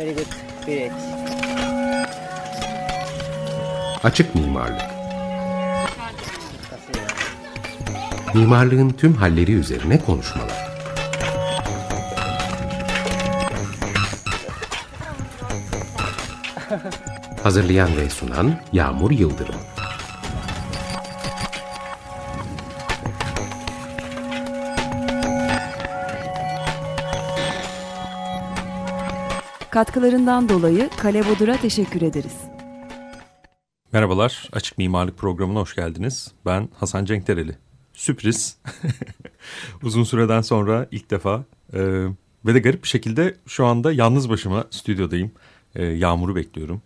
Very good spirit. Açık mimarlık. Mimarlığın tüm halleri üzerine konuşmalar. Hazırlayan ve sunan Yağmur Yıldırım. Katkılarından dolayı Kale Bodur'a teşekkür ederiz. Merhabalar, Açık Mimarlık Programı'na hoş geldiniz. Ben Hasan Cenkdereli. Sürpriz. Uzun süreden sonra ilk defa e, ve de garip bir şekilde şu anda yalnız başıma stüdyodayım. E, Yağmur'u bekliyorum.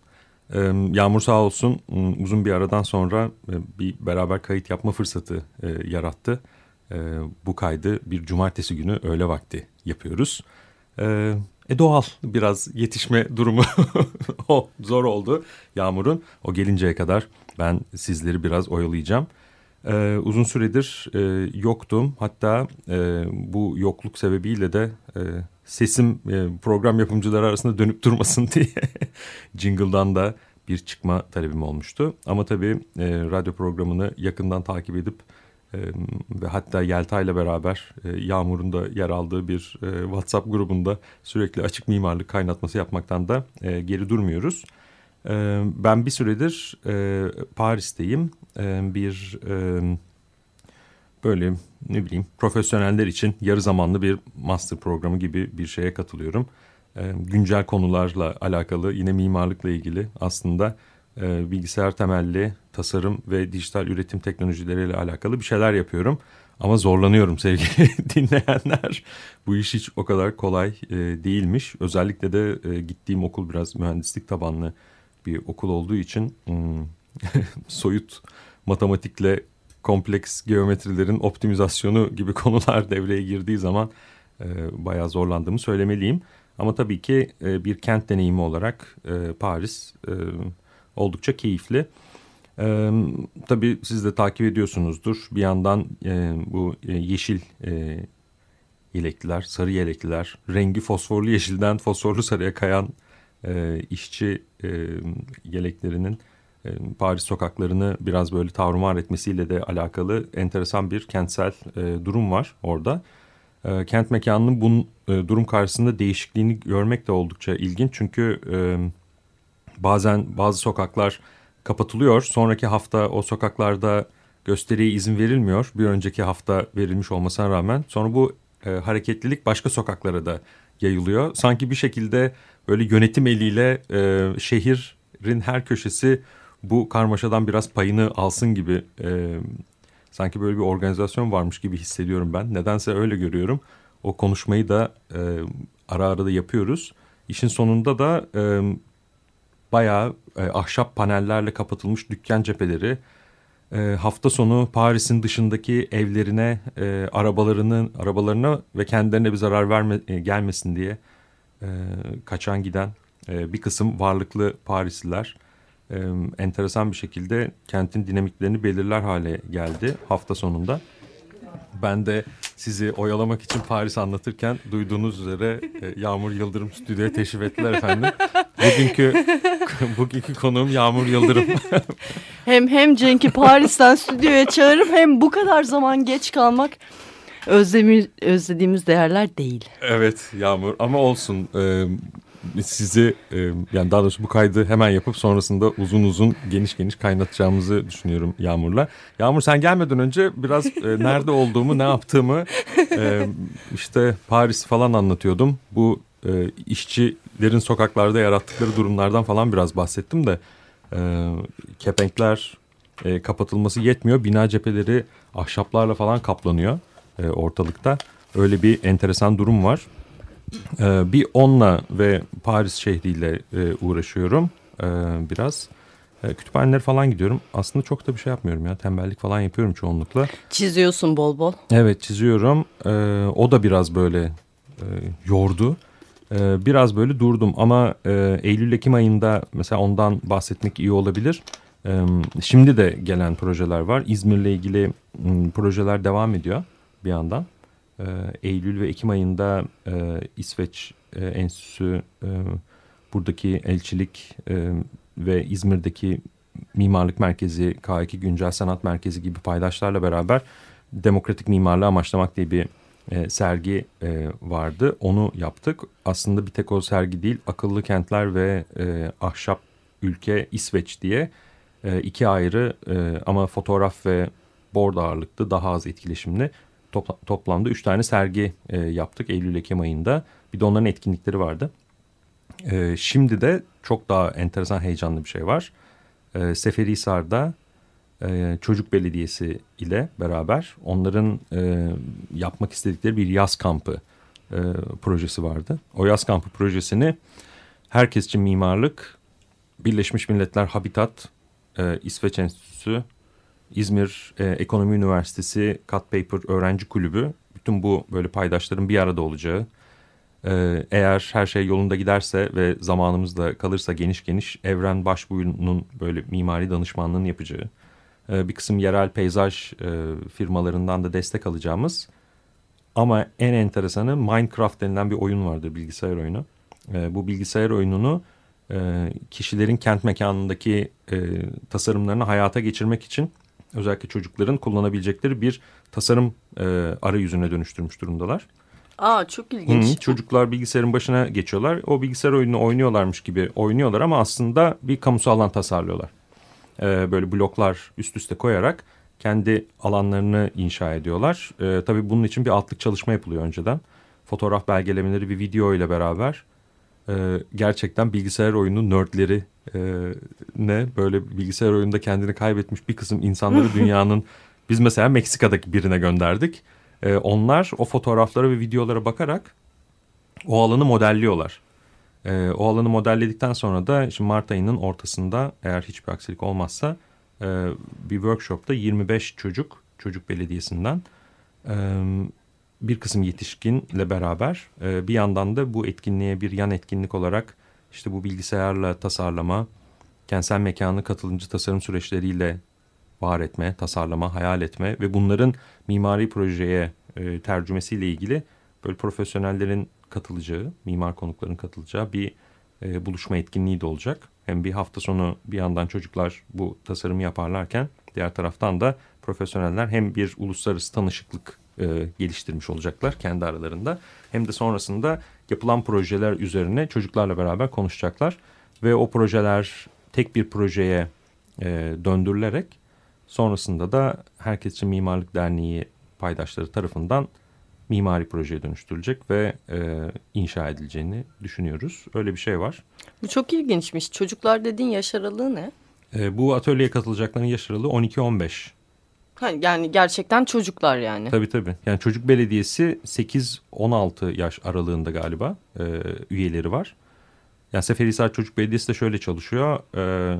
E, Yağmur sağ olsun uzun bir aradan sonra e, bir beraber kayıt yapma fırsatı e, yarattı. E, bu kaydı bir cumartesi günü öğle vakti yapıyoruz. E doğal biraz yetişme durumu o zor oldu Yağmur'un. O gelinceye kadar ben sizleri biraz oyalayacağım. Ee, uzun süredir e, yoktum. Hatta e, bu yokluk sebebiyle de e, sesim e, program yapımcıları arasında dönüp durmasın diye jingle'dan da bir çıkma talebim olmuştu. Ama tabii e, radyo programını yakından takip edip ve hatta Yelta ile beraber Yağmur'un da yer aldığı bir WhatsApp grubunda sürekli açık mimarlık kaynatması yapmaktan da geri durmuyoruz. Ben bir süredir Paris'teyim. Bir böyle ne bileyim profesyoneller için yarı zamanlı bir master programı gibi bir şeye katılıyorum. Güncel konularla alakalı yine mimarlıkla ilgili aslında bilgisayar temelli tasarım ve dijital üretim teknolojileriyle alakalı bir şeyler yapıyorum. Ama zorlanıyorum sevgili dinleyenler. Bu iş hiç o kadar kolay e, değilmiş. Özellikle de e, gittiğim okul biraz mühendislik tabanlı bir okul olduğu için hmm, soyut matematikle kompleks geometrilerin optimizasyonu gibi konular devreye girdiği zaman e, bayağı zorlandığımı söylemeliyim. Ama tabii ki e, bir kent deneyimi olarak e, Paris e, oldukça keyifli. E, tabii siz de takip ediyorsunuzdur. Bir yandan e, bu e, yeşil e, yelekliler, sarı yelekliler, rengi fosforlu yeşilden fosforlu sarıya kayan e, işçi e, yeleklerinin e, Paris sokaklarını biraz böyle tavrımar etmesiyle de alakalı enteresan bir kentsel e, durum var orada. E, kent mekanının bu e, durum karşısında değişikliğini görmek de oldukça ilginç. Çünkü e, bazen bazı sokaklar kapatılıyor. Sonraki hafta o sokaklarda gösteriye izin verilmiyor. Bir önceki hafta verilmiş olmasına rağmen. Sonra bu e, hareketlilik başka sokaklara da yayılıyor. Sanki bir şekilde böyle yönetim eliyle e, şehrin her köşesi bu karmaşadan biraz payını alsın gibi e, sanki böyle bir organizasyon varmış gibi hissediyorum ben. Nedense öyle görüyorum. O konuşmayı da e, ara ara da yapıyoruz. İşin sonunda da e, bayağı e, ahşap panellerle kapatılmış dükkan cepheleri e, hafta sonu Paris'in dışındaki evlerine e, arabalarının arabalarına ve kendilerine bir zarar verme e, gelmesin diye e, kaçan giden e, bir kısım varlıklı Parisliler e, enteresan bir şekilde kentin dinamiklerini belirler hale geldi hafta sonunda. Ben de sizi oyalamak için Paris anlatırken duyduğunuz üzere e, Yağmur Yıldırım stüdyoya teşrif ettiler efendim. Bugünkü bugünkü konuğum Yağmur Yıldırım. hem hem Cenk'i Paris'ten stüdyoya çağırıp hem bu kadar zaman geç kalmak özlemi, özlediğimiz değerler değil. Evet Yağmur ama olsun. Ee, sizi e, yani daha doğrusu bu kaydı hemen yapıp sonrasında uzun uzun geniş geniş kaynatacağımızı düşünüyorum Yağmur'la. Yağmur sen gelmeden önce biraz e, nerede olduğumu ne yaptığımı e, işte Paris falan anlatıyordum. Bu e, işçilerin sokaklarda yarattıkları durumlardan falan biraz bahsettim de e, kepenkler e, kapatılması yetmiyor. Bina cepheleri ahşaplarla falan kaplanıyor e, ortalıkta. Öyle bir enteresan durum var. Ee, bir onla ve Paris şehriyle e, uğraşıyorum e, biraz. E, kütüphanelere falan gidiyorum. Aslında çok da bir şey yapmıyorum ya. Tembellik falan yapıyorum çoğunlukla. Çiziyorsun bol bol. Evet çiziyorum. E, o da biraz böyle e, yordu. E, biraz böyle durdum ama e, Eylül-Ekim ayında mesela ondan bahsetmek iyi olabilir. E, şimdi de gelen projeler var. İzmir'le ilgili m, projeler devam ediyor bir yandan Eylül ve Ekim ayında e, İsveç e, Enstitüsü e, buradaki elçilik e, ve İzmir'deki mimarlık merkezi, K2 Güncel Sanat Merkezi gibi paydaşlarla beraber demokratik mimarlığı amaçlamak diye bir e, sergi e, vardı. Onu yaptık. Aslında bir tek o sergi değil, akıllı kentler ve e, ahşap ülke İsveç diye e, iki ayrı e, ama fotoğraf ve board ağırlıklı daha az etkileşimli topla, toplamda üç tane sergi e, yaptık Eylül-Ekim ayında. Bir de onların etkinlikleri vardı. E, şimdi de çok daha enteresan heyecanlı bir şey var. E, Seferihisar'da e, Çocuk Belediyesi ile beraber onların e, yapmak istedikleri bir yaz kampı e, projesi vardı. O yaz kampı projesini Herkes için Mimarlık, Birleşmiş Milletler Habitat, e, İsveç Enstitüsü, İzmir e, Ekonomi Üniversitesi Cut Paper Öğrenci Kulübü, bütün bu böyle paydaşların bir arada olacağı, ee, eğer her şey yolunda giderse ve zamanımız da kalırsa geniş geniş Evren Başbuğ'un böyle mimari danışmanlığını yapacağı, e, bir kısım yerel peyzaj e, firmalarından da destek alacağımız ama en enteresanı Minecraft denilen bir oyun vardır bilgisayar oyunu. E, bu bilgisayar oyununu kişilerin kent mekanındaki tasarımlarını hayata geçirmek için özellikle çocukların kullanabilecekleri bir tasarım arayüzüne dönüştürmüş durumdalar. Aa çok ilginç. Hı, çocuklar bilgisayarın başına geçiyorlar. O bilgisayar oyununu oynuyorlarmış gibi oynuyorlar ama aslında bir kamusal alan tasarlıyorlar. Ee, böyle bloklar üst üste koyarak kendi alanlarını inşa ediyorlar. Ee, tabii bunun için bir altlık çalışma yapılıyor önceden. Fotoğraf belgelemeleri bir video ile beraber e, gerçekten bilgisayar oyunu nerdleri e, ne böyle bilgisayar oyununda kendini kaybetmiş bir kısım insanları dünyanın biz mesela Meksika'daki birine gönderdik e, onlar o fotoğraflara ve videolara bakarak o alanı modelliyorlar. E, o alanı modelledikten sonra da şimdi Mart ayının ortasında eğer hiçbir aksilik olmazsa e, bir workshopta 25 çocuk, çocuk belediyesinden e, bir kısım yetişkinle beraber e, bir yandan da bu etkinliğe bir yan etkinlik olarak işte bu bilgisayarla tasarlama, kentsel mekanı katılımcı tasarım süreçleriyle var etme, tasarlama, hayal etme ve bunların mimari projeye e, tercümesiyle ilgili böyle profesyonellerin katılacağı, mimar konukların katılacağı bir e, buluşma etkinliği de olacak. Hem bir hafta sonu bir yandan çocuklar bu tasarımı yaparlarken diğer taraftan da profesyoneller hem bir uluslararası tanışıklık e, geliştirmiş olacaklar kendi aralarında. Hem de sonrasında yapılan projeler üzerine çocuklarla beraber konuşacaklar. Ve o projeler tek bir projeye e, döndürülerek Sonrasında da Herkes için Mimarlık Derneği paydaşları tarafından mimari projeye dönüştürülecek ve e, inşa edileceğini düşünüyoruz. Öyle bir şey var. Bu çok ilginçmiş. Çocuklar dediğin yaş aralığı ne? E, bu atölyeye katılacakların yaş aralığı 12-15. Yani gerçekten çocuklar yani. Tabii tabii. Yani çocuk belediyesi 8-16 yaş aralığında galiba e, üyeleri var. Yani Seferihisar Çocuk Belediyesi de şöyle çalışıyor. E,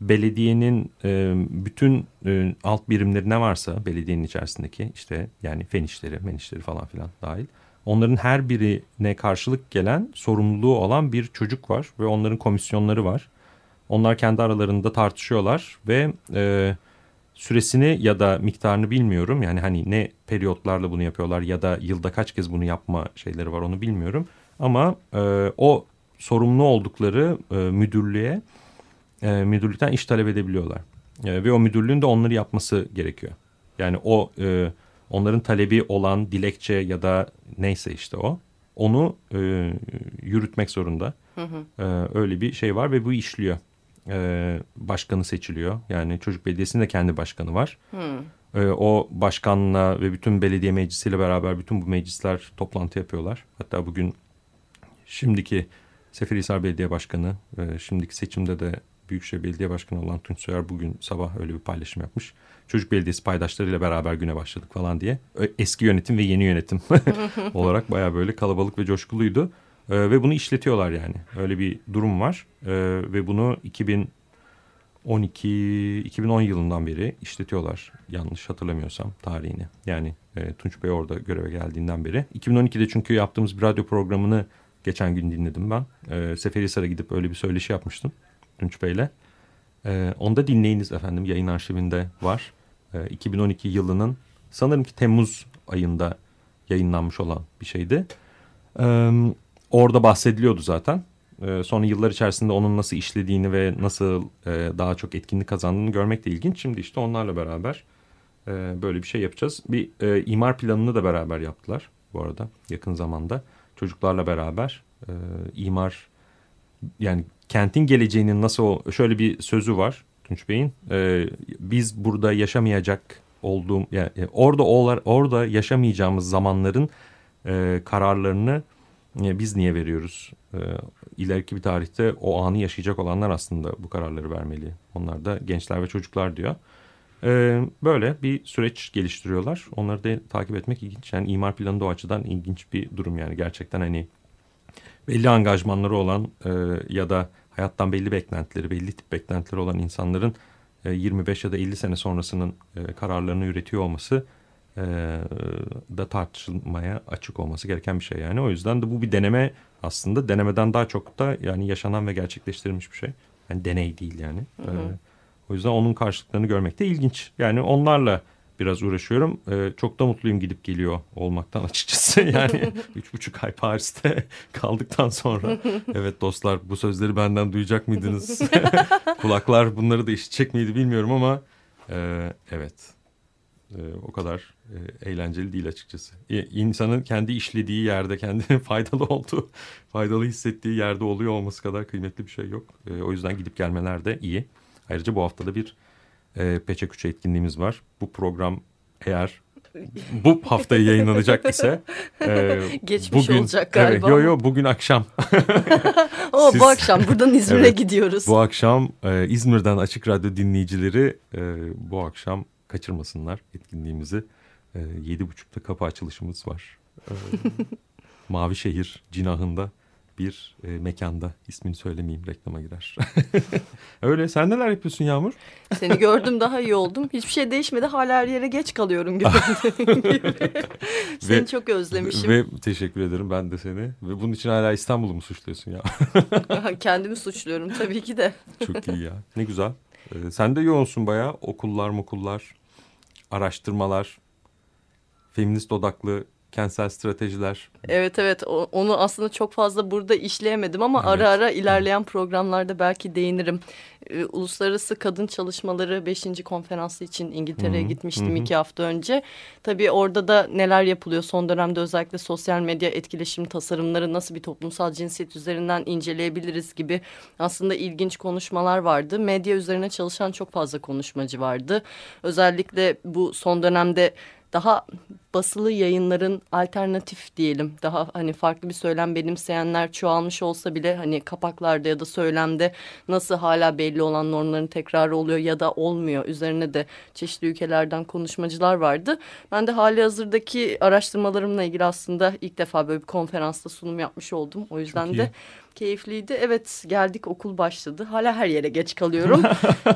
belediyenin e, bütün e, alt birimleri ne varsa belediyenin içerisindeki işte yani fen işleri, men işleri falan filan dahil. Onların her birine karşılık gelen sorumluluğu olan bir çocuk var ve onların komisyonları var. Onlar kendi aralarında tartışıyorlar ve e, süresini ya da miktarını bilmiyorum. Yani hani ne periyotlarla bunu yapıyorlar ya da yılda kaç kez bunu yapma şeyleri var onu bilmiyorum. Ama e, o sorumlu oldukları e, müdürlüğe e, müdürlükten iş talep edebiliyorlar. E, ve o müdürlüğün de onları yapması gerekiyor. Yani o e, onların talebi olan dilekçe ya da neyse işte o onu e, yürütmek zorunda. Hı hı. E, öyle bir şey var ve bu işliyor. E, başkanı seçiliyor. Yani çocuk belediyesinin de kendi başkanı var. Hı. E, o başkanla ve bütün belediye meclisiyle beraber bütün bu meclisler toplantı yapıyorlar. Hatta bugün şimdiki Seferihisar Belediye Başkanı, e, şimdiki seçimde de Büyükşehir Belediye Başkanı olan Tunç Soyer bugün sabah öyle bir paylaşım yapmış. Çocuk Belediyesi paydaşlarıyla beraber güne başladık falan diye. Eski yönetim ve yeni yönetim olarak baya böyle kalabalık ve coşkuluydu. Ee, ve bunu işletiyorlar yani. Öyle bir durum var. Ee, ve bunu 2012 2010 yılından beri işletiyorlar. Yanlış hatırlamıyorsam tarihini. Yani e, Tunç Bey orada göreve geldiğinden beri. 2012'de çünkü yaptığımız bir radyo programını geçen gün dinledim ben. E, Seferihisar'a gidip öyle bir söyleşi yapmıştım. Tunç Bey'le. E, onu da dinleyiniz efendim yayın arşivinde var. E, ee, 2012 yılının sanırım ki Temmuz ayında yayınlanmış olan bir şeydi. E, orada bahsediliyordu zaten. E, sonra yıllar içerisinde onun nasıl işlediğini ve nasıl e, daha çok etkinlik kazandığını görmek de ilginç. Şimdi işte onlarla beraber e, böyle bir şey yapacağız. Bir e, imar planını da beraber yaptılar bu arada yakın zamanda. Çocuklarla beraber e, imar yani kentin geleceğinin nasıl şöyle bir sözü var Tunç Bey'in. E, biz burada yaşamayacak olduğum yani e, orada orada yaşamayacağımız zamanların e, kararlarını biz niye veriyoruz? E, ileriki bir tarihte o anı yaşayacak olanlar aslında bu kararları vermeli. Onlar da gençler ve çocuklar diyor. E, böyle bir süreç geliştiriyorlar. Onları da takip etmek ilginç. Yani imar planı da o açıdan ilginç bir durum yani gerçekten hani belli angajmanları olan e, ya da hayattan belli beklentileri, belli tip beklentileri olan insanların e, 25 ya da 50 sene sonrasının e, kararlarını üretiyor olması e, da tartışılmaya açık olması gereken bir şey yani. O yüzden de bu bir deneme aslında denemeden daha çok da yani yaşanan ve gerçekleştirilmiş bir şey. Yani deney değil yani. Hı hı. E, o yüzden onun karşılıklarını görmek de ilginç. Yani onlarla biraz uğraşıyorum. Ee, çok da mutluyum gidip geliyor olmaktan açıkçası. Yani üç buçuk ay Paris'te kaldıktan sonra. Evet dostlar bu sözleri benden duyacak mıydınız? Kulaklar bunları da işitecek miydi bilmiyorum ama e, evet. E, o kadar e, eğlenceli değil açıkçası. E, insanın kendi işlediği yerde kendine faydalı olduğu, faydalı hissettiği yerde oluyor olması kadar kıymetli bir şey yok. E, o yüzden gidip gelmeler de iyi. Ayrıca bu haftada bir e, Peçe Küçe etkinliğimiz var. Bu program eğer bu hafta yayınlanacak ise e, geçmiş bugün, olacak galiba. Evet, yo yo bugün akşam. o Siz, bu akşam buradan İzmir'e evet, gidiyoruz. Bu akşam e, İzmir'den Açık Radyo dinleyicileri e, bu akşam kaçırmasınlar etkinliğimizi. E, yedi buçukta kapı açılışımız var. E, Mavi Şehir cinahında bir e, mekanda ismini söylemeyeyim reklama girer. Öyle sen neler yapıyorsun Yağmur? Seni gördüm daha iyi oldum. Hiçbir şey değişmedi hala her yere geç kalıyorum gibi. Seni ve, çok özlemişim. Ve teşekkür ederim ben de seni. Ve bunun için hala İstanbul'u mu suçluyorsun ya? Kendimi suçluyorum tabii ki de. çok iyi ya ne güzel. Ee, sen de yoğunsun bayağı. Okullar okullar, araştırmalar, feminist odaklı kentsel stratejiler. Evet evet onu aslında çok fazla burada işleyemedim ama evet. ara ara ilerleyen programlarda belki değinirim. Ee, Uluslararası Kadın Çalışmaları 5. konferansı için İngiltere'ye gitmiştim Hı -hı. iki hafta önce. Tabii orada da neler yapılıyor son dönemde özellikle sosyal medya etkileşim tasarımları nasıl bir toplumsal cinsiyet üzerinden inceleyebiliriz gibi aslında ilginç konuşmalar vardı. Medya üzerine çalışan çok fazla konuşmacı vardı. Özellikle bu son dönemde daha basılı yayınların alternatif diyelim daha hani farklı bir söylem benimseyenler çoğalmış olsa bile hani kapaklarda ya da söylemde nasıl hala belli olan normların tekrarı oluyor ya da olmuyor üzerine de çeşitli ülkelerden konuşmacılar vardı. Ben de hali hazırdaki araştırmalarımla ilgili aslında ilk defa böyle bir konferansta sunum yapmış oldum. O yüzden de keyifliydi. Evet geldik okul başladı. Hala her yere geç kalıyorum.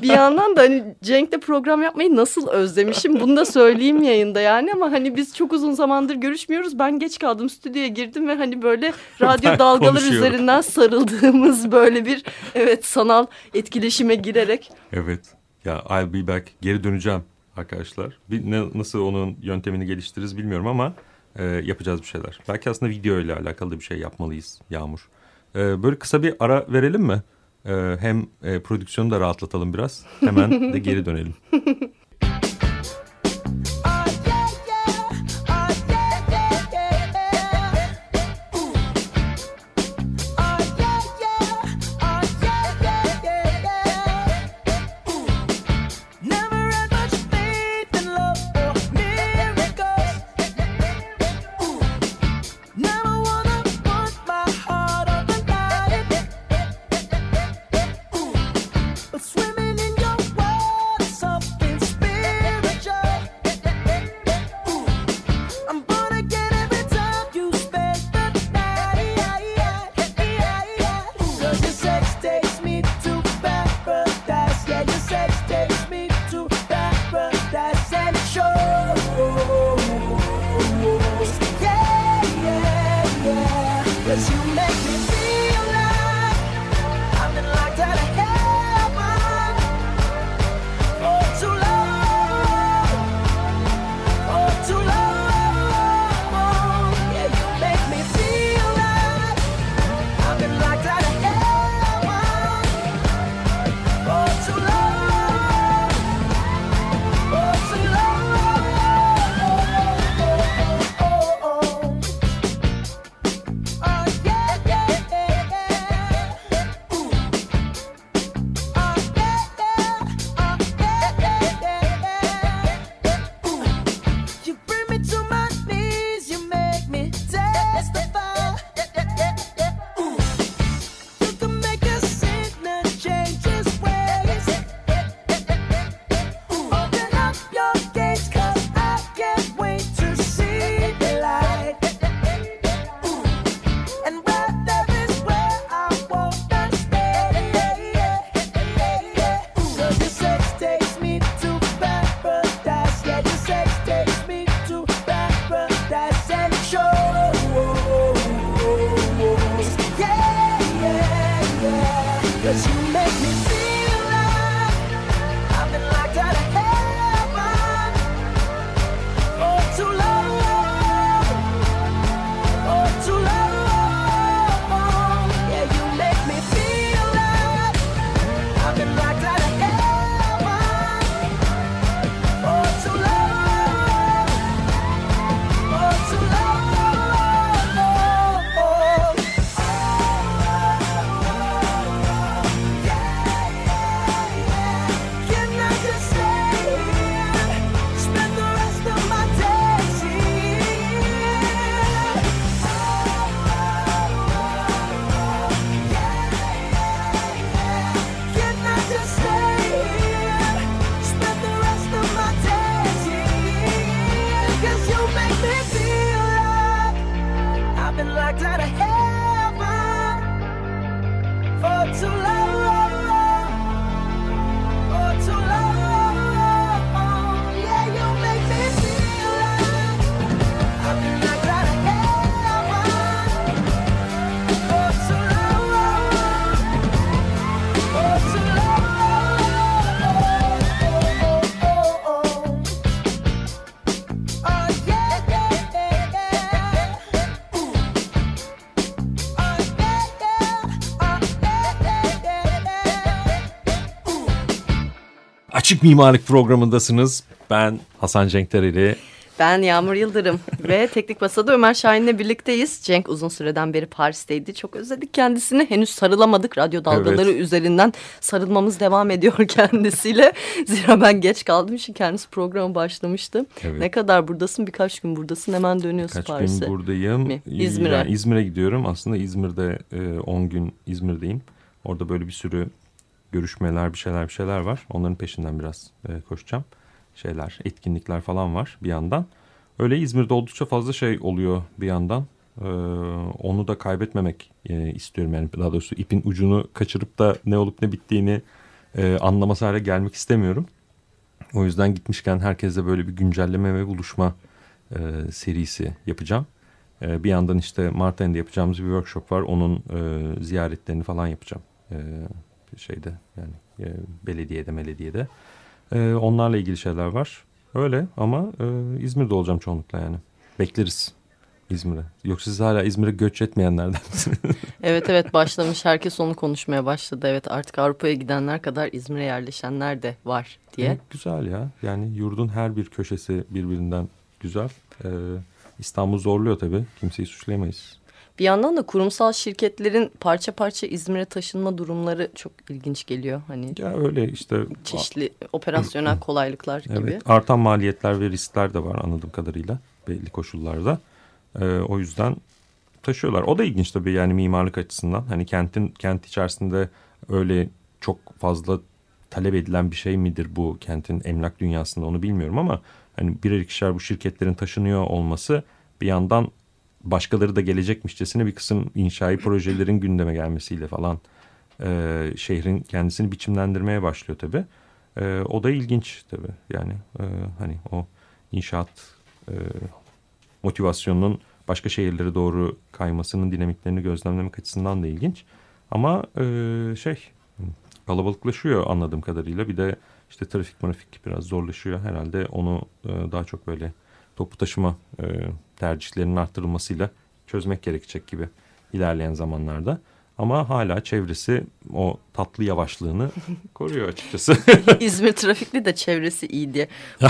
bir yandan da hani Cenk'le program yapmayı nasıl özlemişim bunu da söyleyeyim yayında yani ama hani biz çok uzun zamandır görüşmüyoruz. Ben geç kaldım stüdyoya girdim ve hani böyle radyo dalgalar üzerinden sarıldığımız böyle bir evet sanal etkileşime girerek. Evet ya I'll be back geri döneceğim arkadaşlar. Bir, ne, nasıl onun yöntemini geliştiririz bilmiyorum ama e, yapacağız bir şeyler. Belki aslında video ile alakalı bir şey yapmalıyız Yağmur. E, böyle kısa bir ara verelim mi? E, hem e, prodüksiyonu da rahatlatalım biraz. Hemen de geri dönelim. Açık Mimarlık programındasınız. Ben Hasan Cenkdereli. Ben Yağmur Yıldırım ve Teknik Masa'da Ömer Şahin'le birlikteyiz. Cenk uzun süreden beri Paris'teydi. Çok özledik kendisini. Henüz sarılamadık. Radyo dalgaları evet. üzerinden sarılmamız devam ediyor kendisiyle. Zira ben geç kaldım için kendisi programı başlamıştı. Evet. Ne kadar buradasın? Birkaç gün buradasın. Hemen dönüyorsun Paris'e. Kaç gün buradayım. İzmir'e. Yani İzmir'e gidiyorum. Aslında İzmir'de 10 e, gün İzmir'deyim. Orada böyle bir sürü görüşmeler bir şeyler bir şeyler var. Onların peşinden biraz e, koşacağım. Şeyler etkinlikler falan var bir yandan. Öyle İzmir'de oldukça fazla şey oluyor bir yandan. Ee, onu da kaybetmemek e, istiyorum yani daha doğrusu ipin ucunu kaçırıp da ne olup ne bittiğini e, anlaması hale gelmek istemiyorum. O yüzden gitmişken herkese böyle bir güncelleme ve buluşma e, serisi yapacağım. E, bir yandan işte Mart ayında yapacağımız bir workshop var. Onun e, ziyaretlerini falan yapacağım. E, şeyde yani e, belediyede belediyede. E, onlarla ilgili şeyler var. Öyle ama e, İzmir'de olacağım çoğunlukla yani. Bekleriz İzmir'e. Yoksa siz hala İzmir'e göç etmeyenlerden evet evet başlamış. Herkes onu konuşmaya başladı. Evet artık Avrupa'ya gidenler kadar İzmir'e yerleşenler de var diye. Evet, güzel ya. Yani yurdun her bir köşesi birbirinden güzel. Ee, İstanbul zorluyor tabii. Kimseyi suçlayamayız. Bir yandan da kurumsal şirketlerin parça parça İzmir'e taşınma durumları çok ilginç geliyor. Hani ya öyle işte çeşitli operasyonel kolaylıklar gibi. Evet, artan maliyetler ve riskler de var anladığım kadarıyla belli koşullarda. Ee, o yüzden taşıyorlar. O da ilginç tabii yani mimarlık açısından. Hani kentin kent içerisinde öyle çok fazla talep edilen bir şey midir bu kentin emlak dünyasında onu bilmiyorum ama hani birer ikişer bu şirketlerin taşınıyor olması bir yandan başkaları da gelecekmişçesine bir kısım inşai projelerin gündeme gelmesiyle falan e, şehrin kendisini biçimlendirmeye başlıyor tabii. E, o da ilginç tabii yani e, hani o inşaat e, motivasyonunun başka şehirlere doğru kaymasının dinamiklerini gözlemlemek açısından da ilginç. Ama e, şey kalabalıklaşıyor anladığım kadarıyla bir de işte trafik trafik biraz zorlaşıyor herhalde onu e, daha çok böyle toplu taşıma e, tercihlerinin arttırılmasıyla çözmek gerekecek gibi ilerleyen zamanlarda. Ama hala çevresi o tatlı yavaşlığını koruyor açıkçası. İzmir trafikli de çevresi iyi diye.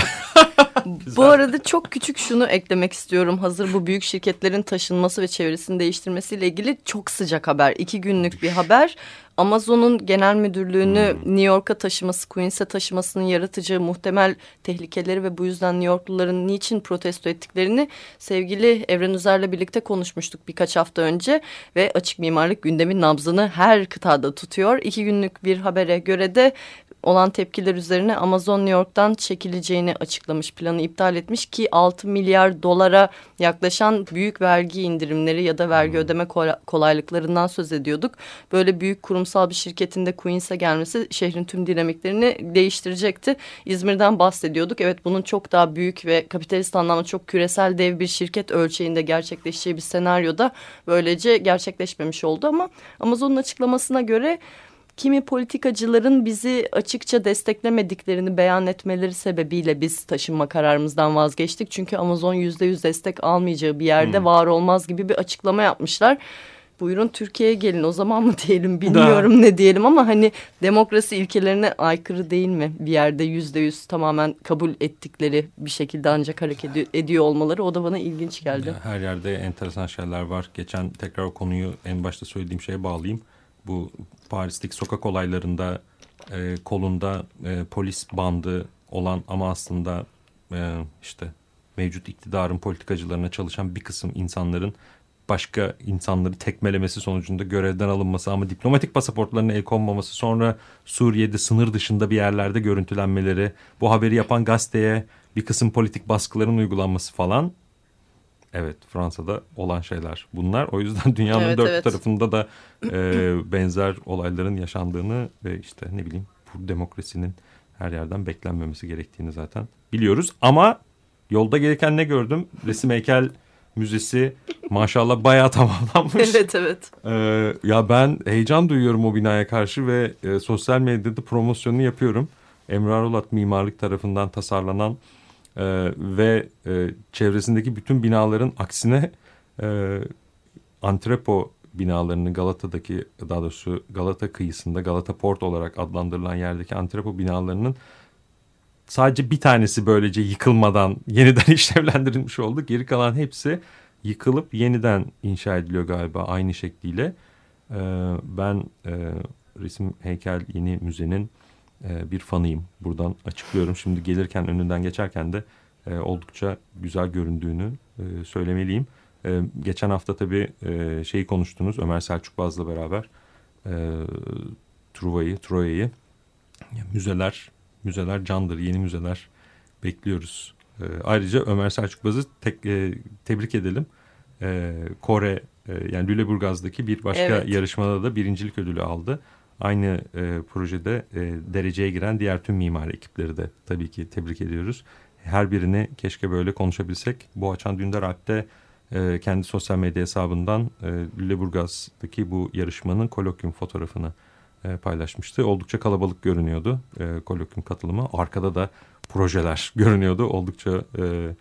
bu arada çok küçük şunu eklemek istiyorum. Hazır bu büyük şirketlerin taşınması ve çevresini değiştirmesiyle ilgili çok sıcak haber. İki günlük bir haber. Amazon'un genel müdürlüğünü hmm. New York'a taşıması, Queens'e taşımasının yaratıcı muhtemel tehlikeleri ve bu yüzden New Yorkluların niçin protesto ettiklerini sevgili Evren Üzer'le birlikte konuşmuştuk birkaç hafta önce ve açık mimarlık gündemin nabzını her kıtada tutuyor. İki günlük bir habere göre de olan tepkiler üzerine Amazon New York'tan çekileceğini açıklamış. Planı iptal etmiş ki 6 milyar dolara yaklaşan büyük vergi indirimleri ya da vergi ödeme kolaylıklarından söz ediyorduk. Böyle büyük kurumsal bir şirketin de Queens'e gelmesi şehrin tüm dinamiklerini değiştirecekti. İzmir'den bahsediyorduk. Evet bunun çok daha büyük ve kapitalist anlamda çok küresel dev bir şirket ölçeğinde gerçekleşeceği bir senaryoda böylece gerçekleşmemiş oldu ama Amazon'un açıklamasına göre kimi politikacıların bizi açıkça desteklemediklerini beyan etmeleri sebebiyle biz taşınma kararımızdan vazgeçtik. Çünkü Amazon yüzde yüz destek almayacağı bir yerde hmm. var olmaz gibi bir açıklama yapmışlar. Buyurun Türkiye'ye gelin o zaman mı diyelim bilmiyorum da. ne diyelim ama hani demokrasi ilkelerine aykırı değil mi? Bir yerde yüzde yüz tamamen kabul ettikleri bir şekilde ancak hareket ediyor olmaları o da bana ilginç geldi. Her yerde enteresan şeyler var. Geçen tekrar o konuyu en başta söylediğim şeye bağlayayım bu Paris'teki sokak olaylarında e, kolunda e, polis bandı olan ama aslında e, işte mevcut iktidarın politikacılarına çalışan bir kısım insanların başka insanları tekmelemesi sonucunda görevden alınması ama diplomatik pasaportlarına el konmaması sonra Suriye'de sınır dışında bir yerlerde görüntülenmeleri bu haberi yapan gazeteye bir kısım politik baskıların uygulanması falan Evet Fransa'da olan şeyler bunlar. O yüzden dünyanın evet, dört evet. tarafında da e, benzer olayların yaşandığını ve işte ne bileyim bu demokrasinin her yerden beklenmemesi gerektiğini zaten biliyoruz. Ama yolda gelirken ne gördüm? Resim heykel müzesi maşallah bayağı tamamlanmış. Evet evet. Ee, ya ben heyecan duyuyorum o binaya karşı ve e, sosyal medyada promosyonunu yapıyorum. Emre Arolat mimarlık tarafından tasarlanan e, ve e, çevresindeki bütün binaların aksine e, antrepo binalarını Galata'daki daha doğrusu Galata kıyısında Galata Port olarak adlandırılan yerdeki antrepo binalarının sadece bir tanesi böylece yıkılmadan yeniden işlevlendirilmiş oldu. Geri kalan hepsi yıkılıp yeniden inşa ediliyor galiba aynı şekliyle. Ee, ben e, resim heykel yeni müzenin e, bir fanıyım. Buradan açıklıyorum. Şimdi gelirken önünden geçerken de e, oldukça güzel göründüğünü e, söylemeliyim. E, geçen hafta tabii e, şeyi konuştunuz Ömer Selçuk Baz'la beraber e, Truva'yı, Troya'yı. Müzeler, müzeler candır, yeni müzeler bekliyoruz. E, ayrıca Ömer Selçuk Baz'ı tek, e, tebrik edelim. E, Kore, e, yani Lüleburgaz'daki bir başka evet. yarışmada da birincilik ödülü aldı aynı e, projede e, dereceye giren diğer tüm mimari ekipleri de tabii ki tebrik ediyoruz. Her birini keşke böyle konuşabilsek. Bu açan Dündar Alp de e, kendi sosyal medya hesabından e, Lüleburgaz'daki bu yarışmanın kolokyum fotoğrafını e, paylaşmıştı. Oldukça kalabalık görünüyordu e, kolokyum katılımı. Arkada da projeler görünüyordu. Oldukça e,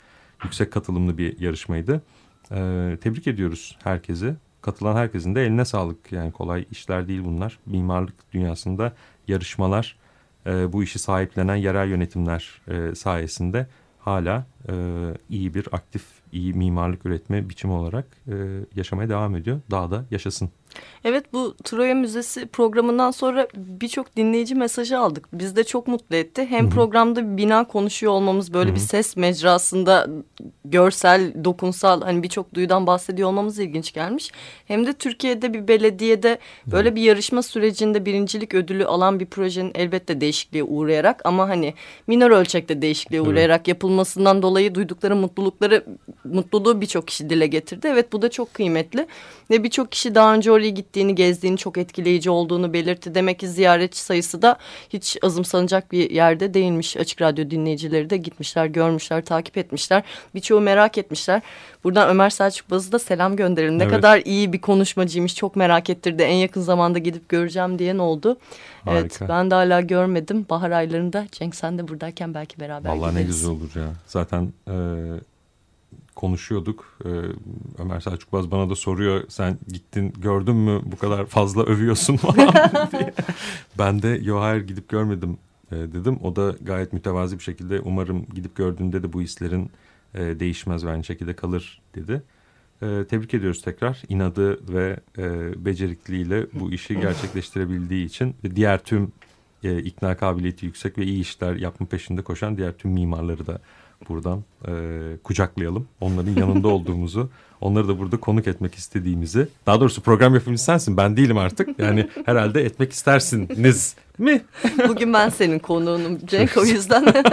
yüksek katılımlı bir yarışmaydı. E, tebrik ediyoruz herkesi katılan herkesin de eline sağlık. Yani kolay işler değil bunlar. Mimarlık dünyasında yarışmalar e, bu işi sahiplenen yerel yönetimler e, sayesinde hala e, iyi bir aktif, iyi mimarlık üretme biçimi olarak e, yaşamaya devam ediyor. Daha da yaşasın. Evet bu Troya Müzesi programından sonra birçok dinleyici mesajı aldık. Biz de çok mutlu etti. Hem Hı -hı. programda bir bina konuşuyor olmamız böyle Hı -hı. bir ses mecrasında görsel, dokunsal hani birçok duyudan bahsediyor olmamız ilginç gelmiş. Hem de Türkiye'de bir belediyede böyle Hı -hı. bir yarışma sürecinde birincilik ödülü alan bir projenin elbette değişikliğe uğrayarak ama hani minor ölçekte değişikliğe uğrayarak yapılmasından dolayı duydukları mutlulukları mutluluğu birçok kişi dile getirdi. Evet bu da çok kıymetli ve birçok kişi daha önce oraya gittiğini, gezdiğini çok etkileyici olduğunu belirtti. Demek ki ziyaretçi sayısı da hiç azımsanacak bir yerde değilmiş. Açık Radyo dinleyicileri de gitmişler, görmüşler, takip etmişler. Birçoğu merak etmişler. Buradan Ömer Selçuk Bazı da selam gönderin. Ne evet. kadar iyi bir konuşmacıymış çok merak ettirdi. En yakın zamanda gidip göreceğim diyen oldu. Harika. Evet ben de hala görmedim. Bahar aylarında Cenk sen de buradayken belki beraber Vallahi gideriz. ne güzel olur ya. Zaten e, konuşuyorduk. Ee, Ömer Selçukbaz bana da soruyor sen gittin gördün mü bu kadar fazla övüyorsun falan. Ben de yo hayır gidip görmedim e, dedim. O da gayet mütevazi bir şekilde umarım gidip gördüğünde de bu hislerin e, değişmez ve aynı şekilde kalır dedi. E, tebrik ediyoruz tekrar inadı ve e, becerikliğiyle bu işi gerçekleştirebildiği için ve diğer tüm e, ikna kabiliyeti yüksek ve iyi işler yapma peşinde koşan diğer tüm mimarları da buradan e, kucaklayalım. Onların yanında olduğumuzu, onları da burada konuk etmek istediğimizi. Daha doğrusu program yapımcısı sensin, ben değilim artık. Yani herhalde etmek istersiniz mi? Bugün ben senin konuğunum Cenk o yüzden.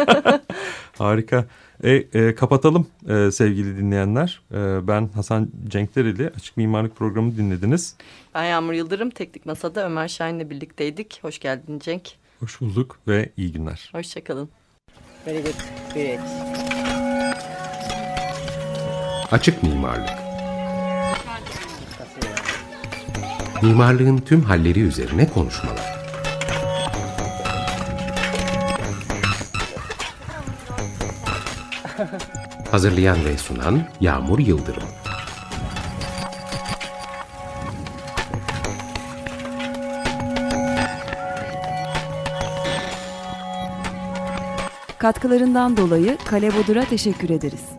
Harika. E, e, kapatalım e, sevgili dinleyenler. E, ben Hasan Cenkdereli Açık Mimarlık Programı dinlediniz. Ben Yağmur Yıldırım. Teknik Masa'da Ömer Şahin'le birlikteydik. Hoş geldin Cenk. Hoş bulduk ve iyi günler. Hoşçakalın. Very good. Great. Açık mimarlık. Mimarlığın tüm halleri üzerine konuşmalar. Hazırlayan ve sunan Yağmur Yıldırım. Katkılarından dolayı Kale Bodur'a teşekkür ederiz.